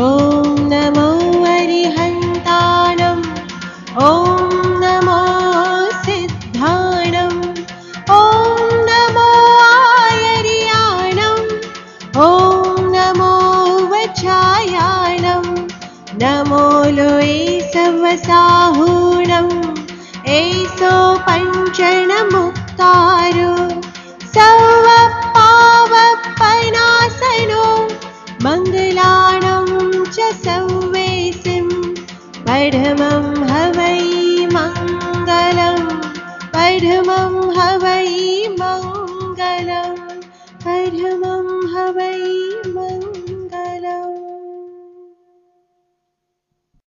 ॐ नमो हरिहन्तानम्। ॐ नमो सिद्धाणम् ॐ नमो आयर्याणम्। ॐ नमो वचायाणं नमो लोये सवसाहूणम् एषो पञ्चणमुक्तार सव पावपनासनो मङ्ग पर्ह मङ्गलं पठमं हवै मङ्गलं पठ